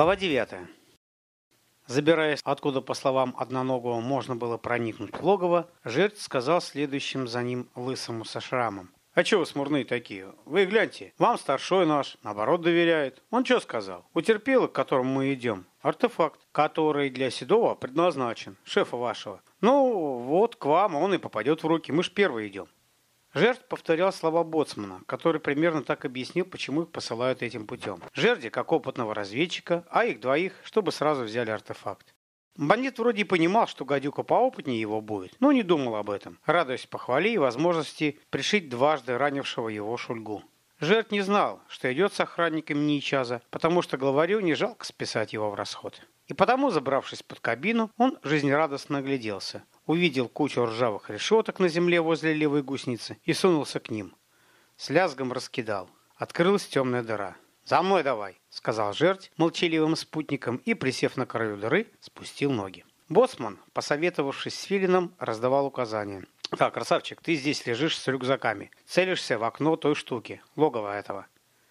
Глава 9. Забираясь, откуда, по словам одноногого, можно было проникнуть в логово, жертв сказал следующим за ним лысому со шрамом. «А чего смурные такие? Вы гляньте, вам старшой наш, наоборот, доверяет. Он что сказал? Утерпел, к которому мы идем, артефакт, который для Седова предназначен, шефа вашего. Ну, вот к вам он и попадет в руки, мы ж первые идем». Жертв повторял слова Боцмана, который примерно так объяснил, почему их посылают этим путем. Жерди как опытного разведчика, а их двоих, чтобы сразу взяли артефакт. Бандит вроде и понимал, что гадюка поопытнее его будет, но не думал об этом, радуясь похвале и возможности пришить дважды ранившего его шульгу. Жертв не знал, что идет с охранником Ничаза, потому что главарю не жалко списать его в расход. И потому, забравшись под кабину, он жизнерадостно огляделся увидел кучу ржавых решеток на земле возле левой гусеницы и сунулся к ним. С лязгом раскидал. Открылась темная дыра. «За мной давай!» — сказал жерть молчаливым спутником и, присев на краю дыры, спустил ноги. Боцман, посоветовавшись с Филином, раздавал указания. «Так, красавчик, ты здесь лежишь с рюкзаками. Целишься в окно той штуки, логово этого.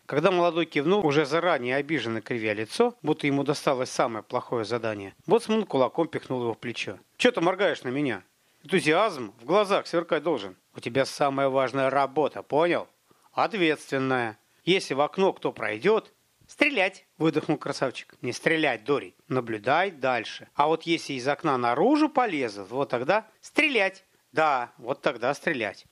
Когда молодой кивнул, уже заранее обиженно кривя лицо, будто ему досталось самое плохое задание, боцман кулаком пихнул его в плечо. «Че ты моргаешь на меня? Энтузиазм в глазах сверкать должен. У тебя самая важная работа, понял? Ответственная. Если в окно кто пройдет, «Стрелять!» – выдохнул красавчик. «Не стрелять, Дори. Наблюдай дальше. А вот если из окна наружу полезут, вот тогда стрелять. Да, вот тогда стрелять.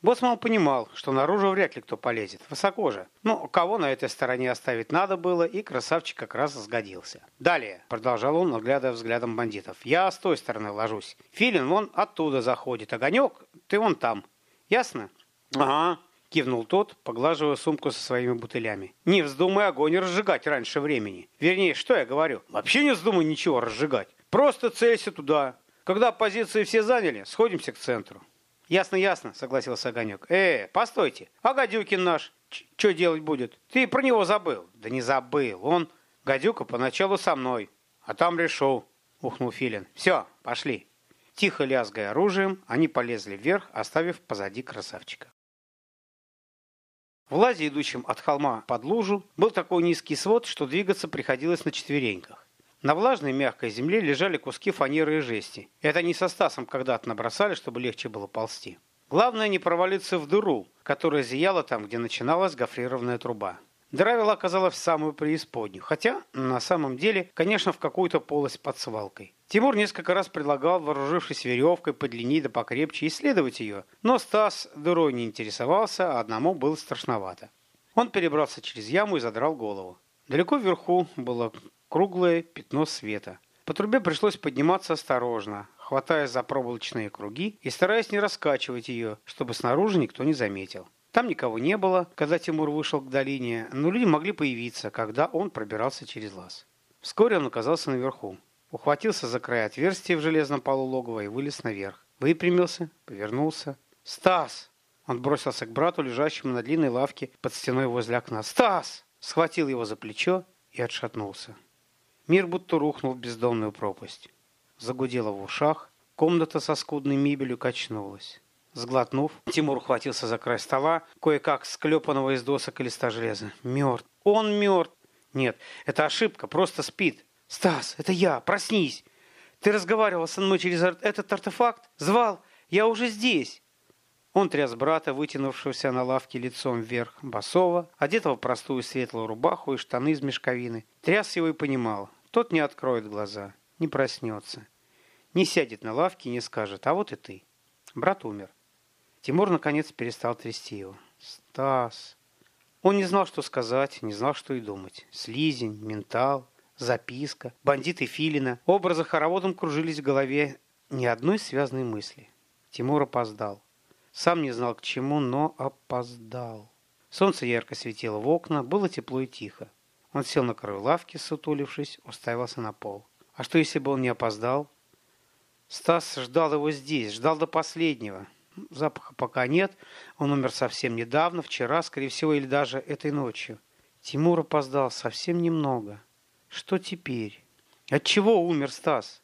Боцман понимал, что наружу вряд ли кто полезет, высоко же. Но кого на этой стороне оставить надо было, и красавчик как раз сгодился. «Далее», — продолжал он, наглядывая взглядом бандитов, — «я с той стороны ложусь. Филин вон оттуда заходит. Огонек, ты вон там. Ясно?» «Ага», — кивнул тот, поглаживая сумку со своими бутылями. «Не вздумай огонь разжигать раньше времени. Вернее, что я говорю? Вообще не вздумай ничего разжигать. Просто целься туда. Когда позиции все заняли, сходимся к центру». «Ясно, ясно», — согласился Огонек. «Э, постойте, а Гадюкин наш что делать будет? Ты про него забыл?» «Да не забыл. Он, Гадюка, поначалу со мной, а там решил», — ухнул Филин. «Все, пошли». Тихо лязгая оружием, они полезли вверх, оставив позади красавчика. В лазе, идущем от холма под лужу, был такой низкий свод, что двигаться приходилось на четвереньках. На влажной мягкой земле лежали куски фанеры и жести. Это они со Стасом когда-то набросали, чтобы легче было ползти. Главное не провалиться в дыру, которая зияла там, где начиналась гофрированная труба. Дыра вела, оказалась в самую преисподнюю, хотя, на самом деле, конечно, в какую-то полость под свалкой. Тимур несколько раз предлагал, вооружившись веревкой подлиннее да покрепче, исследовать ее, но Стас дырой не интересовался, а одному было страшновато. Он перебрался через яму и задрал голову. Далеко вверху было круглое пятно света. По трубе пришлось подниматься осторожно, хватая за проволочные круги и стараясь не раскачивать ее, чтобы снаружи никто не заметил. Там никого не было, когда Тимур вышел к долине, но люди могли появиться, когда он пробирался через лаз. Вскоре он оказался наверху. Ухватился за край отверстия в железном полу логова и вылез наверх. Выпрямился, повернулся. «Стас!» Он бросился к брату, лежащему на длинной лавке под стеной возле окна. «Стас!» Схватил его за плечо и отшатнулся. Мир будто рухнул в бездомную пропасть. Загудело в ушах, комната со скудной мебелью качнулась. Сглотнув, Тимур ухватился за край стола, кое-как склепанного из досок и листа железа. Мертв. Он мертв. Нет, это ошибка, просто спит. Стас, это я, проснись. Ты разговаривал со мной через этот артефакт? Звал? Я уже здесь. Он тряс брата, вытянувшегося на лавке лицом вверх, басова, одетого в простую светлую рубаху и штаны из мешковины. Тряс его и понимал, тот не откроет глаза, не проснется. Не сядет на лавке и не скажет, а вот и ты. Брат умер. Тимур, наконец, перестал трясти его. «Стас!» Он не знал, что сказать, не знал, что и думать. Слизень, ментал, записка, бандиты Филина. Образы хороводом кружились в голове ни одной связанной мысли. Тимур опоздал. Сам не знал к чему, но опоздал. Солнце ярко светило в окна, было тепло и тихо. Он сел на краю лавки, сутулившись, уставился на пол. А что, если бы он не опоздал? Стас ждал его здесь, ждал до последнего. Запаха пока нет, он умер совсем недавно, вчера, скорее всего, или даже этой ночью. Тимур опоздал совсем немного. Что теперь? От чего умер Стас?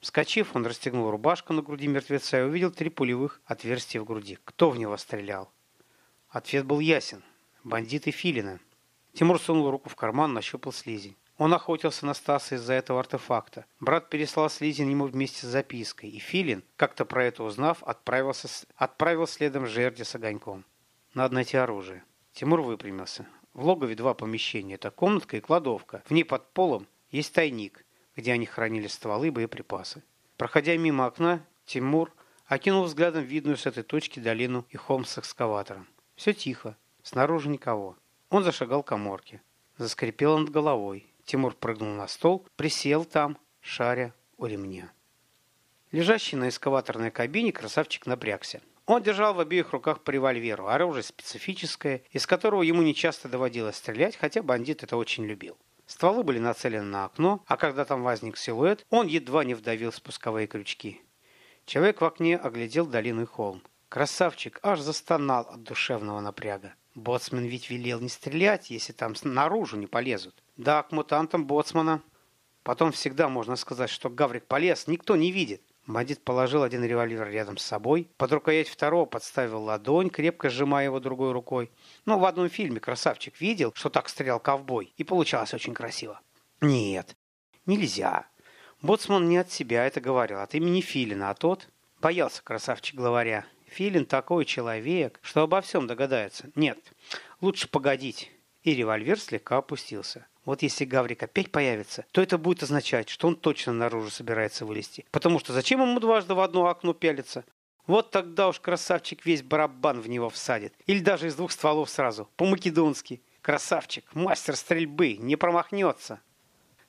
Вскочив, он расстегнул рубашку на груди мертвеца и увидел три пулевых отверстия в груди. Кто в него стрелял? Ответ был ясен. Бандиты Филина. Тимур сунул руку в карман, нащупал слизень. Он охотился на Стаса из-за этого артефакта. Брат переслал Слизин ему вместе с запиской, и Филин, как-то про это узнав, отправился, отправил следом жерди с огоньком. Надо найти оружие. Тимур выпрямился. В логове два помещения. Это комнатка и кладовка. В ней под полом есть тайник, где они хранили стволы и боеприпасы. Проходя мимо окна, Тимур окинул взглядом видную с этой точки долину и холм с экскаватором. Все тихо, снаружи никого. Он зашагал к коморке. Заскрипел над головой. Тимур прыгнул на стол, присел там, шаря у ремня. Лежащий на эскаваторной кабине красавчик напрягся. Он держал в обеих руках по револьверу, оружие специфическое, из которого ему нечасто доводилось стрелять, хотя бандит это очень любил. Стволы были нацелены на окно, а когда там возник силуэт, он едва не вдавил спусковые крючки. Человек в окне оглядел долину и холм. Красавчик аж застонал от душевного напряга. Боцман ведь велел не стрелять, если там наружу не полезут. Да, к мутантам Боцмана. Потом всегда можно сказать, что Гаврик полез, никто не видит. Бандит положил один револьвер рядом с собой, под рукоять второго подставил ладонь, крепко сжимая его другой рукой. Ну, в одном фильме красавчик видел, что так стрелял ковбой, и получалось очень красиво. Нет, нельзя. Боцман не от себя это говорил, от имени Филина, а тот боялся красавчик главаря. Филин такой человек, что обо всем догадается. Нет, лучше погодить. И револьвер слегка опустился. Вот если Гаврик опять появится, то это будет означать, что он точно наружу собирается вылезти. Потому что зачем ему дважды в одно окно пялиться? Вот тогда уж красавчик весь барабан в него всадит. Или даже из двух стволов сразу, по-македонски. Красавчик, мастер стрельбы, не промахнется.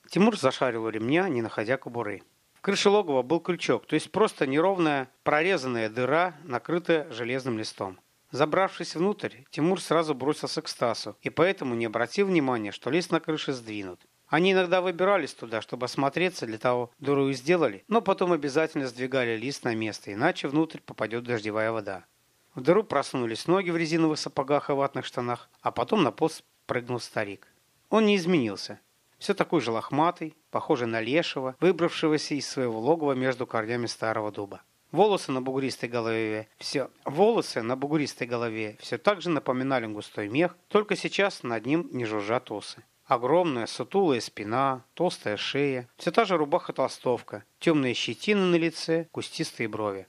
Тимур зашарил у ремня, не находя кобуры. В крыше логова был крючок, то есть просто неровная прорезанная дыра, накрытая железным листом. Забравшись внутрь, Тимур сразу бросился к Стасу и поэтому не обратил внимания, что лист на крыше сдвинут. Они иногда выбирались туда, чтобы осмотреться, для того дыру и сделали, но потом обязательно сдвигали лист на место, иначе внутрь попадет дождевая вода. В дыру просунулись ноги в резиновых сапогах и ватных штанах, а потом на пост прыгнул старик. Он не изменился. Все такой же лохматый, похожий на лешего, выбравшегося из своего логова между корнями старого дуба. Волосы на бугристой голове все волосы на бугристой голове все так же напоминали густой мех, только сейчас над ним не жужжат осы. Огромная сутулая спина, толстая шея, все та же рубаха-толстовка, темные щетины на лице, кустистые брови.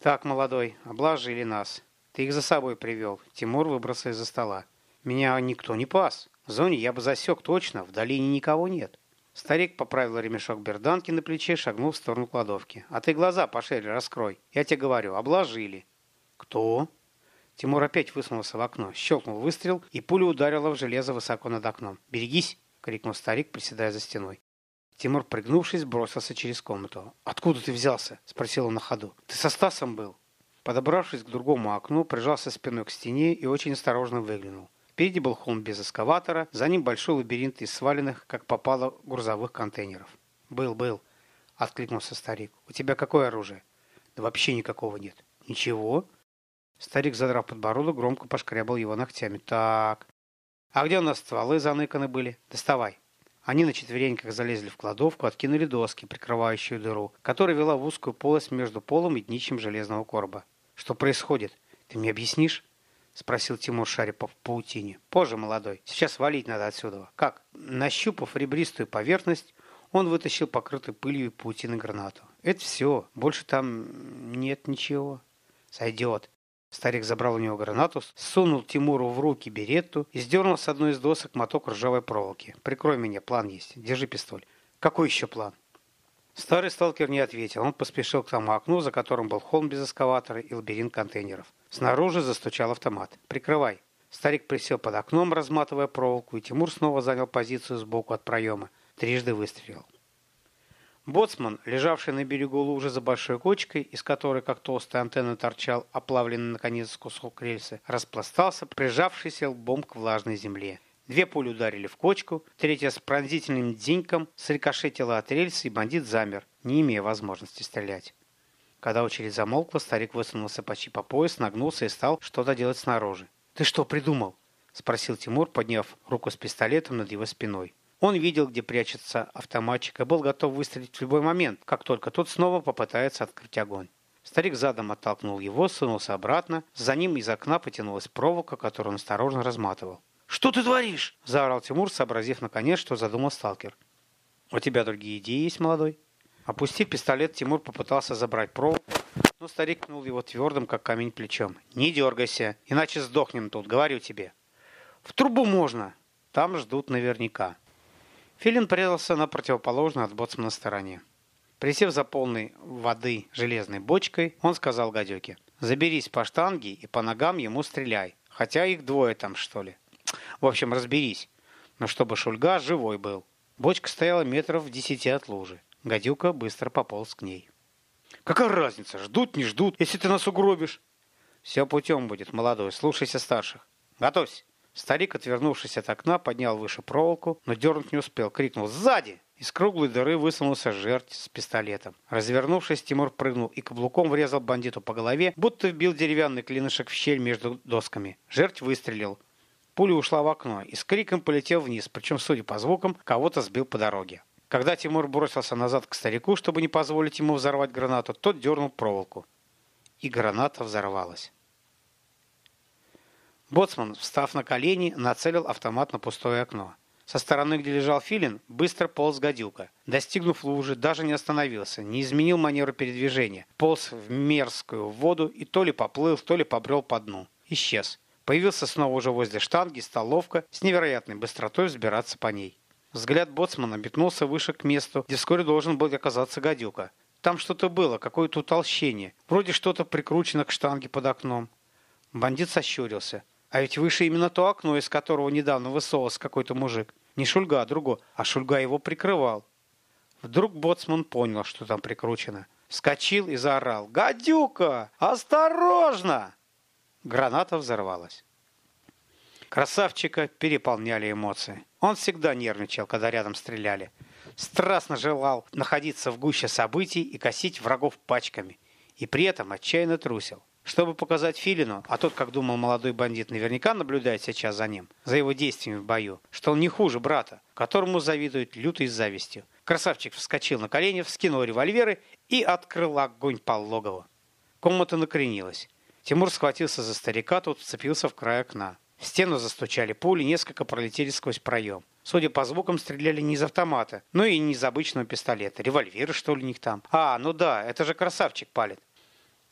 «Так, молодой, облажили нас. Ты их за собой привел». Тимур выбрался из-за стола. «Меня никто не пас». В зоне я бы засек точно, в долине никого нет. Старик поправил ремешок берданки на плече, шагнул в сторону кладовки. «А ты глаза пошире раскрой. Я тебе говорю, обложили». «Кто?» Тимур опять высунулся в окно, щелкнул выстрел, и пуля ударила в железо высоко над окном. «Берегись!» — крикнул старик, приседая за стеной. Тимур, пригнувшись, бросился через комнату. «Откуда ты взялся?» — спросил он на ходу. «Ты со Стасом был?» Подобравшись к другому окну, прижался спиной к стене и очень осторожно выглянул. Впереди был холм без эскаватора, за ним большой лабиринт из сваленных, как попало, грузовых контейнеров. «Был, был», — откликнулся старик. «У тебя какое оружие?» «Да вообще никакого нет». «Ничего?» Старик, задрав подбородок, громко пошкрябал его ногтями. «Так, а где у нас стволы заныканы были? Доставай». Они на четвереньках залезли в кладовку, откинули доски, прикрывающую дыру, которая вела в узкую полость между полом и днищем железного короба. «Что происходит? Ты мне объяснишь?» — спросил Тимур Шарипов в паутине. «Позже, молодой. Сейчас валить надо отсюда. Как?» Нащупав ребристую поверхность, он вытащил покрытую пылью и паутиной гранату. «Это все. Больше там нет ничего». «Сойдет». Старик забрал у него гранату, сунул Тимуру в руки беретту и сдернул с одной из досок моток ржавой проволоки. «Прикрой меня, план есть. Держи пистоль». «Какой еще план?» Старый сталкер не ответил. Он поспешил к тому окну, за которым был холм без эскаватора и лабиринт контейнеров. Снаружи застучал автомат. «Прикрывай!» Старик присел под окном, разматывая проволоку, и Тимур снова занял позицию сбоку от проема. Трижды выстрелил. Боцман, лежавший на берегу лужи за большой кочкой, из которой, как толстая антенна, торчал оплавленный наконец кусок рельсы, распластался, прижавшийся лбом к влажной земле. Две пули ударили в кочку, третья с пронзительным деньком срикошетила от рельсы, и бандит замер, не имея возможности стрелять. Когда очередь замолкла, старик высунулся почти по пояс, нагнулся и стал что-то делать снаружи. «Ты что придумал?» – спросил Тимур, подняв руку с пистолетом над его спиной. Он видел, где прячется автоматчик, и был готов выстрелить в любой момент, как только тот снова попытается открыть огонь. Старик задом оттолкнул его, сунулся обратно. За ним из окна потянулась проволока, которую он осторожно разматывал. «Что ты творишь?» – заорал Тимур, сообразив наконец, что задумал сталкер. «У тебя другие идеи есть, молодой?» Опустив пистолет, Тимур попытался забрать провод, но старик кнул его твердым, как камень, плечом. «Не дергайся, иначе сдохнем тут, говорю тебе». «В трубу можно!» Там ждут наверняка. Филин прятался на противоположной от боцмана стороне. Присев за полной воды железной бочкой, он сказал гадюке, «Заберись по штанге и по ногам ему стреляй, хотя их двое там, что ли. В общем, разберись, но чтобы Шульга живой был». Бочка стояла метров в десяти от лужи. Гадюка быстро пополз к ней. «Какая разница, ждут, не ждут, если ты нас угробишь?» «Все путем будет, молодой, слушайся старших. Готовься!» Старик, отвернувшись от окна, поднял выше проволоку, но дернуть не успел, крикнул «Сзади!» Из круглой дыры высунулся жертв с пистолетом. Развернувшись, Тимур прыгнул и каблуком врезал бандиту по голове, будто вбил деревянный клинышек в щель между досками. Жертв выстрелил. Пуля ушла в окно и с криком полетел вниз, причем, судя по звукам, кого-то сбил по дороге. Когда Тимур бросился назад к старику, чтобы не позволить ему взорвать гранату, тот дернул проволоку. И граната взорвалась. Боцман, встав на колени, нацелил автомат на пустое окно. Со стороны, где лежал филин, быстро полз гадюка. Достигнув лужи, даже не остановился, не изменил манеру передвижения. Полз в мерзкую воду и то ли поплыл, то ли побрел по дну. Исчез. Появился снова уже возле штанги, стал ловко, с невероятной быстротой взбираться по ней. Взгляд боцмана метнулся выше к месту, где вскоре должен был оказаться гадюка. Там что-то было, какое-то утолщение. Вроде что-то прикручено к штанге под окном. Бандит сощурился. А ведь выше именно то окно, из которого недавно высовывался какой-то мужик. Не Шульга, а другой, а Шульга его прикрывал. Вдруг боцман понял, что там прикручено. Вскочил и заорал. «Гадюка! Осторожно!» Граната взорвалась. Красавчика переполняли эмоции. Он всегда нервничал, когда рядом стреляли. Страстно желал находиться в гуще событий и косить врагов пачками. И при этом отчаянно трусил. Чтобы показать Филину, а тот, как думал молодой бандит, наверняка наблюдает сейчас за ним, за его действиями в бою, что он не хуже брата, которому завидует лютой завистью. Красавчик вскочил на колени, вскинул револьверы и открыл огонь по логову. Комната накренилась. Тимур схватился за старика, тот вцепился в край окна. В стену застучали пули, несколько пролетели сквозь проем. Судя по звукам, стреляли не из автомата, но и не из обычного пистолета. Револьверы, что ли, у них там? А, ну да, это же красавчик палит.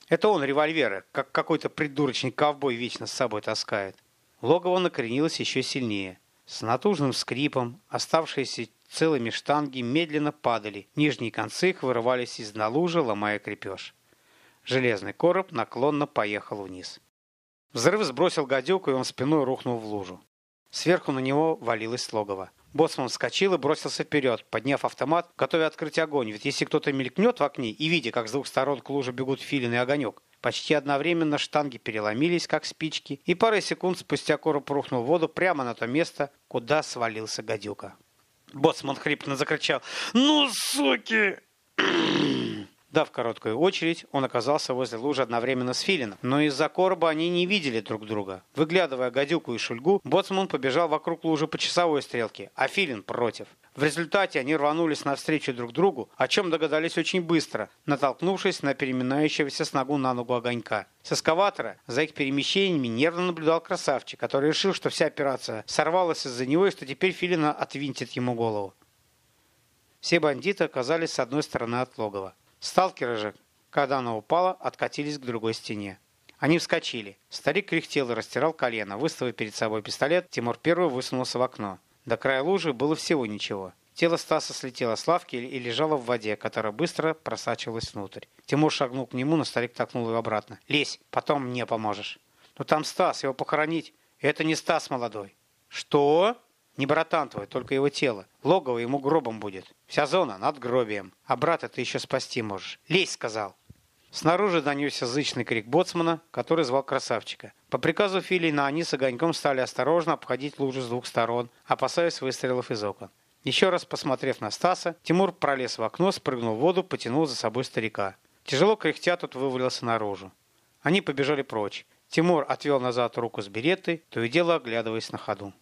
Это он револьверы, как какой-то придурочный ковбой вечно с собой таскает. Логово накренилось еще сильнее. С натужным скрипом оставшиеся целыми штанги медленно падали. Нижние концы их вырывались из налужа, ломая крепеж. Железный короб наклонно поехал вниз. Взрыв сбросил гадюку, и он спиной рухнул в лужу. Сверху на него валилось логово. Боцман вскочил и бросился вперед, подняв автомат, готовя открыть огонь. Ведь если кто-то мелькнет в окне и видя, как с двух сторон к луже бегут филин и огонек, почти одновременно штанги переломились, как спички, и пару секунд спустя короб рухнул в воду прямо на то место, куда свалился гадюка. Боцман хрипло закричал «Ну, суки!» Дав короткую очередь, он оказался возле лужи одновременно с Филином, но из-за короба они не видели друг друга. Выглядывая гадюку и шульгу, Боцман побежал вокруг лужи по часовой стрелке, а Филин против. В результате они рванулись навстречу друг другу, о чем догадались очень быстро, натолкнувшись на переминающегося с ногу на ногу огонька. С эскаватора за их перемещениями нервно наблюдал красавчик, который решил, что вся операция сорвалась из-за него и что теперь Филина отвинтит ему голову. Все бандиты оказались с одной стороны от логова. Сталкеры же, когда она упала, откатились к другой стене. Они вскочили. Старик кряхтел и растирал колено. Выставив перед собой пистолет, Тимур первый высунулся в окно. До края лужи было всего ничего. Тело Стаса слетело с лавки и лежало в воде, которая быстро просачивалась внутрь. Тимур шагнул к нему, но старик толкнул его обратно. «Лезь, потом мне поможешь». «Ну там Стас, его похоронить». «Это не Стас молодой». «Что?» Не братан твой, только его тело. Логово ему гробом будет. Вся зона над гробием. А брата ты еще спасти можешь. Лезь, сказал. Снаружи донесся зычный крик боцмана, который звал красавчика. По приказу Филина они с огоньком стали осторожно обходить лужу с двух сторон, опасаясь выстрелов из окон. Еще раз посмотрев на Стаса, Тимур пролез в окно, спрыгнул в воду, потянул за собой старика. Тяжело кряхтя тут вывалился наружу. Они побежали прочь. Тимур отвел назад руку с беретой, то и дело оглядываясь на ходу.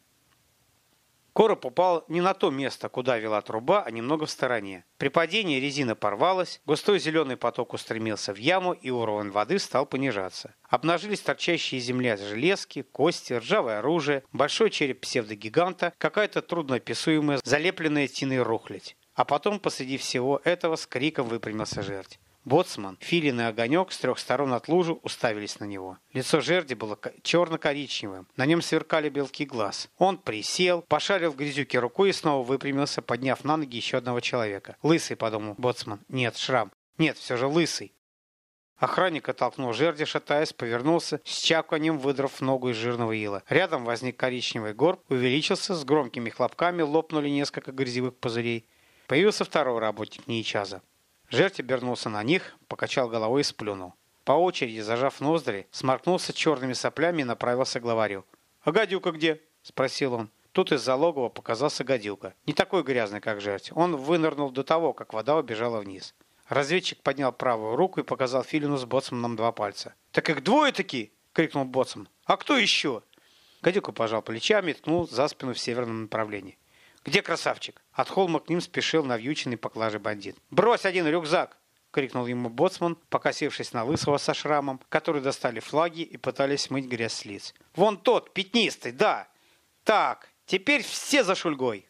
Короб упал не на то место, куда вела труба, а немного в стороне. При падении резина порвалась, густой зеленый поток устремился в яму, и уровень воды стал понижаться. Обнажились торчащие из земли железки, кости, ржавое оружие, большой череп псевдогиганта, какая-то трудноописуемая залепленная тиной рухлядь. А потом посреди всего этого с криком выпрямился жерть. Боцман, филин и огонек с трех сторон от лужи уставились на него. Лицо жерди было черно-коричневым, на нем сверкали белки глаз. Он присел, пошарил в грязюке рукой и снова выпрямился, подняв на ноги еще одного человека. «Лысый», — подумал Боцман. «Нет, шрам. Нет, все же лысый». Охранник оттолкнул жерди, шатаясь, повернулся, с чаканием выдрав ногу из жирного ила. Рядом возник коричневый горб, увеличился, с громкими хлопками лопнули несколько грязевых пузырей. Появился второй работник Нейчаза. Жертв обернулся на них, покачал головой и сплюнул. По очереди, зажав ноздри, сморкнулся черными соплями и направился к главарю. «А гадюка где?» – спросил он. Тут из-за логова показался гадюка. Не такой грязный, как жертв. Он вынырнул до того, как вода убежала вниз. Разведчик поднял правую руку и показал Филину с боцманом два пальца. «Так их двое-таки!» – крикнул боцман. «А кто еще?» Гадюка пожал плечами и ткнул за спину в северном направлении. «Где красавчик?» От холма к ним спешил навьюченный поклажей бандит. «Брось один рюкзак!» — крикнул ему боцман, покосившись на лысого со шрамом, которые достали флаги и пытались мыть грязь с лиц. «Вон тот, пятнистый, да! Так, теперь все за шульгой!»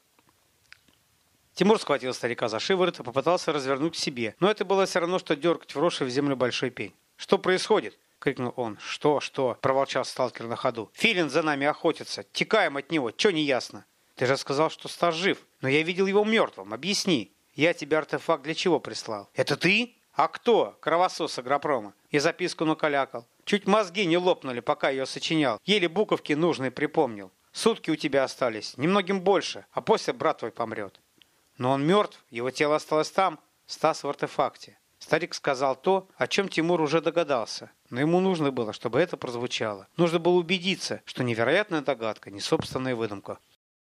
Тимур схватил старика за шиворот и попытался развернуть к себе, но это было все равно, что дергать вросший в землю большой пень. «Что происходит?» — крикнул он. «Что, что?» — проворчал сталкер на ходу. «Филин за нами охотится. Текаем от него. Че не ясно?» Ты же сказал, что Стас жив, но я видел его мертвым. Объясни. Я тебе артефакт для чего прислал? Это ты? А кто? Кровосос агропрома. И записку накалякал. Чуть мозги не лопнули, пока ее сочинял. Еле буковки нужные припомнил. Сутки у тебя остались, немногим больше, а после брат твой помрет. Но он мертв, его тело осталось там, Стас в артефакте. Старик сказал то, о чем Тимур уже догадался, но ему нужно было, чтобы это прозвучало. Нужно было убедиться, что невероятная догадка, не собственная выдумка.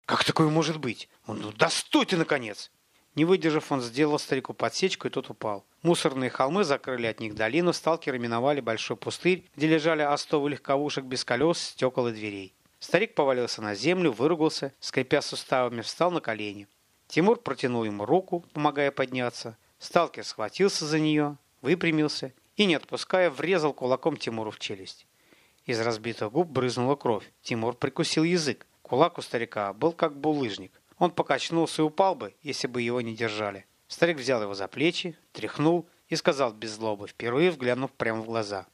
Как такое может быть? Он, ну, да стой ты, наконец! Не выдержав, он сделал старику подсечку, и тот упал. Мусорные холмы закрыли от них долину, сталкеры миновали большой пустырь, где лежали остовы легковушек без колес, стекол и дверей. Старик повалился на землю, выругался, скрипя суставами, встал на колени. Тимур протянул ему руку, помогая подняться. Сталкер схватился за нее, выпрямился и, не отпуская, врезал кулаком Тимуру в челюсть. Из разбитых губ брызнула кровь. Тимур прикусил язык. Кулак у старика был как булыжник. Он покачнулся и упал бы, если бы его не держали. Старик взял его за плечи, тряхнул и сказал без злобы, впервые взглянув прямо в глаза.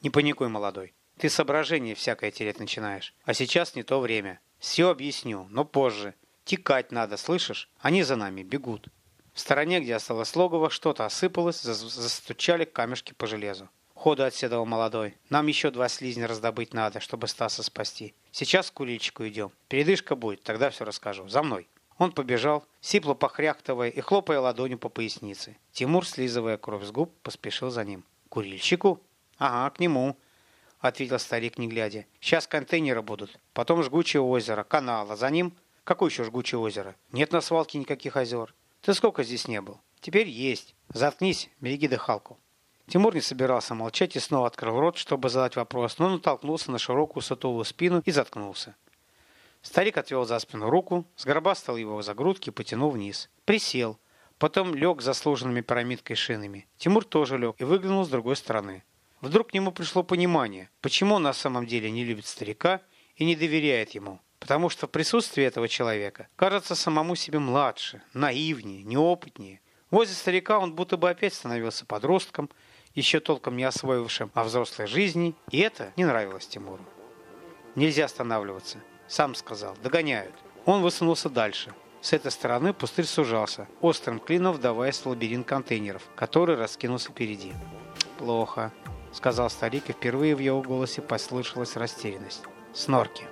«Не паникуй, молодой. Ты соображение всякое терять начинаешь. А сейчас не то время. Все объясню, но позже. Текать надо, слышишь? Они за нами бегут». В стороне, где осталось логово, что-то осыпалось, застучали камешки по железу. Ходу отседал молодой. Нам еще два слизня раздобыть надо, чтобы Стаса спасти. Сейчас к курильчику идем. Передышка будет, тогда все расскажу. За мной. Он побежал, сипло похряхтывая и хлопая ладонью по пояснице. Тимур, слизывая кровь с губ, поспешил за ним. «Курильщику?» «Ага, к нему», — ответил старик, не глядя. «Сейчас контейнеры будут, потом жгучее озеро, канал, а за ним...» «Какое еще жгучее озеро? Нет на свалке никаких озер. Ты сколько здесь не был? Теперь есть. Заткнись, береги дыхалку». Тимур не собирался молчать и снова открыл рот, чтобы задать вопрос, но натолкнулся на широкую сутулую спину и заткнулся. Старик отвел за спину руку, сгробастал его за грудки и потянул вниз. Присел. Потом лег заслуженными пирамидкой шинами. Тимур тоже лег и выглянул с другой стороны. Вдруг к нему пришло понимание, почему он на самом деле не любит старика и не доверяет ему. Потому что в присутствии этого человека кажется самому себе младше, наивнее, неопытнее. Возле старика он будто бы опять становился подростком – еще толком не освоившим о взрослой жизни, и это не нравилось Тимуру. Нельзя останавливаться. Сам сказал, догоняют. Он высунулся дальше. С этой стороны пустырь сужался, острым клином вдаваясь в лабиринт контейнеров, который раскинулся впереди. «Плохо», — сказал старик, и впервые в его голосе послышалась растерянность. «Снорки».